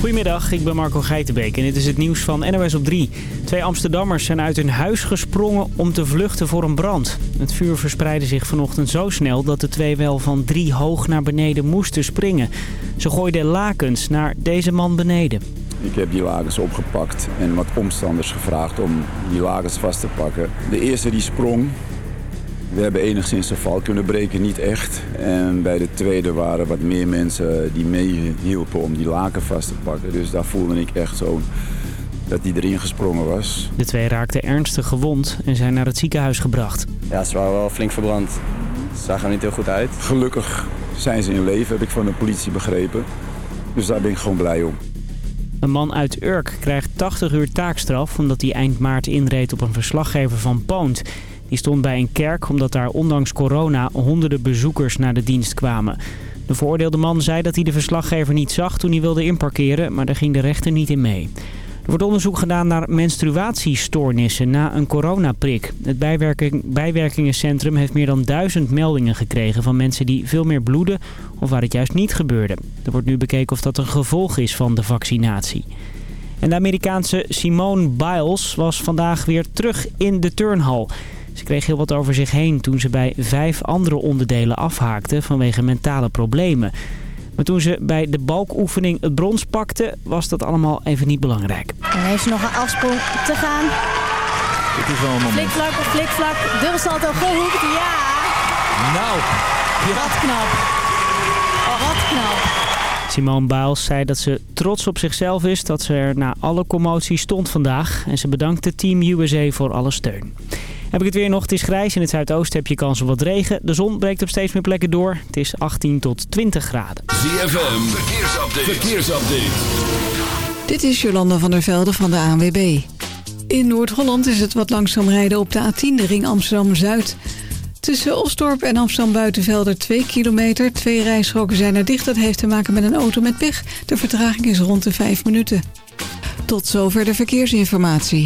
Goedemiddag, ik ben Marco Geitenbeek en dit is het nieuws van NOS op 3. Twee Amsterdammers zijn uit hun huis gesprongen om te vluchten voor een brand. Het vuur verspreidde zich vanochtend zo snel dat de twee wel van drie hoog naar beneden moesten springen. Ze gooiden lakens naar deze man beneden. Ik heb die lakens opgepakt en wat omstanders gevraagd om die lakens vast te pakken. De eerste die sprong, we hebben enigszins de val kunnen breken, niet echt. En bij de tweede waren wat meer mensen die meehielpen om die laken vast te pakken. Dus daar voelde ik echt zo dat die erin gesprongen was. De twee raakten ernstig gewond en zijn naar het ziekenhuis gebracht. Ja, ze waren wel flink verbrand. Ze zagen er niet heel goed uit. Gelukkig zijn ze in leven, heb ik van de politie begrepen. Dus daar ben ik gewoon blij om. Een man uit Urk krijgt 80 uur taakstraf omdat hij eind maart inreed op een verslaggever van Poont. Die stond bij een kerk omdat daar ondanks corona honderden bezoekers naar de dienst kwamen. De veroordeelde man zei dat hij de verslaggever niet zag toen hij wilde inparkeren, maar daar ging de rechter niet in mee. Er wordt onderzoek gedaan naar menstruatiestoornissen na een coronaprik. Het bijwerking, bijwerkingencentrum heeft meer dan duizend meldingen gekregen van mensen die veel meer bloeden of waar het juist niet gebeurde. Er wordt nu bekeken of dat een gevolg is van de vaccinatie. En de Amerikaanse Simone Biles was vandaag weer terug in de turnhal. Ze kreeg heel wat over zich heen toen ze bij vijf andere onderdelen afhaakte vanwege mentale problemen. Maar toen ze bij de balkoefening het brons pakte, was dat allemaal even niet belangrijk. Dan heeft ze nog een afsprong te gaan. Dit is wel een moment. Flikvlak, flikvlak, dubbelsalto gehoekt, ja! Nou, Wat knap. Oh, wat knap. Simone Biles zei dat ze trots op zichzelf is dat ze er na alle commotie stond vandaag. En ze bedankte Team USA voor alle steun. Heb ik het weer nog. Het is grijs. In het zuidoosten heb je kans op wat regen. De zon breekt op steeds meer plekken door. Het is 18 tot 20 graden. ZFM, verkeersupdate. verkeersupdate. Dit is Jolanda van der Velde van de ANWB. In Noord-Holland is het wat langzaam rijden op de A10, de ring Amsterdam-Zuid. Tussen Osdorp en Amsterdam-Buitenvelder 2 kilometer. Twee rijstroken zijn er dicht. Dat heeft te maken met een auto met pech. De vertraging is rond de 5 minuten. Tot zover de verkeersinformatie.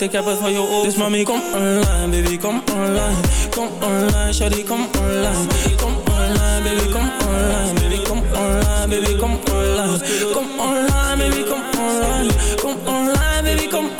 Want ik heb het voor je over Dus mami, kom online, baby, kom online Kom online, shawty, kom online Kom online, baby, kom online Baby, kom online, baby, kom online Kom online, baby, kom online Kom online, baby, kom online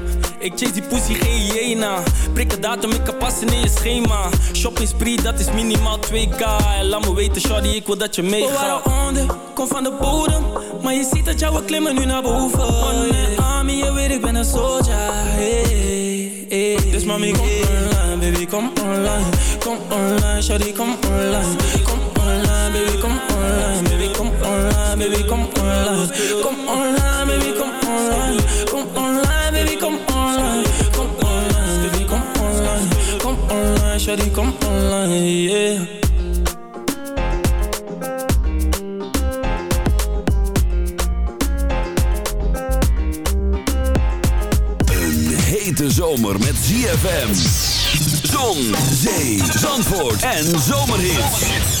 Ik chase die pussy, geen hyena. Prik de datum, ik kan passen in je schema. Shopping spree, dat is minimaal 2k. En laat me weten, shawty, ik wil dat je We meegaat. waren onder, kom van de bodem Maar je ziet dat jouw klimmen nu naar boven One man army, je weet ik ben een soldier hey, hey. Dus mami, kom online, baby, kom online Kom online, shawty, kom online Kom online, baby, kom online Baby, kom online, baby, kom online Kom online, baby, kom online Kom online, baby, kom online shawty, kom online, Een hete zomer met ZFM. Zon, zee, zandvoort en zomerhits.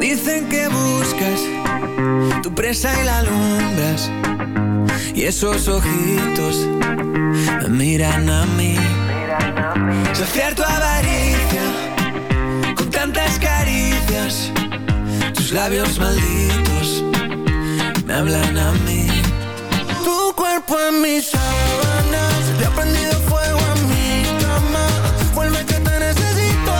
Dicen que buscas tu presa y la alumbras. Y esos ojitos me miran a mí. Saciar tu avaricia con tantas caricias. Tus labios malditos me hablan a mí. Tu cuerpo en mis sábanas, le ha prendido fuego a mi cama. Vuelve que te necesito,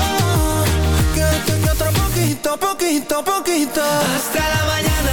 que te que otro poquito, poquito, poquito. Hasta la mañana,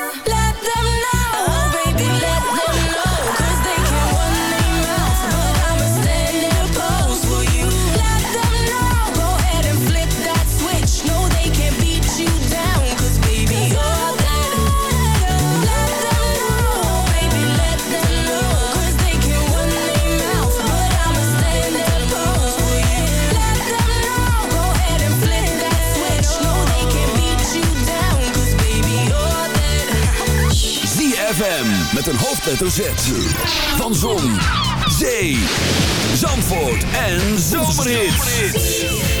Hoofdletter. Van Zon, Zee, Zandvoort en Zomerhits.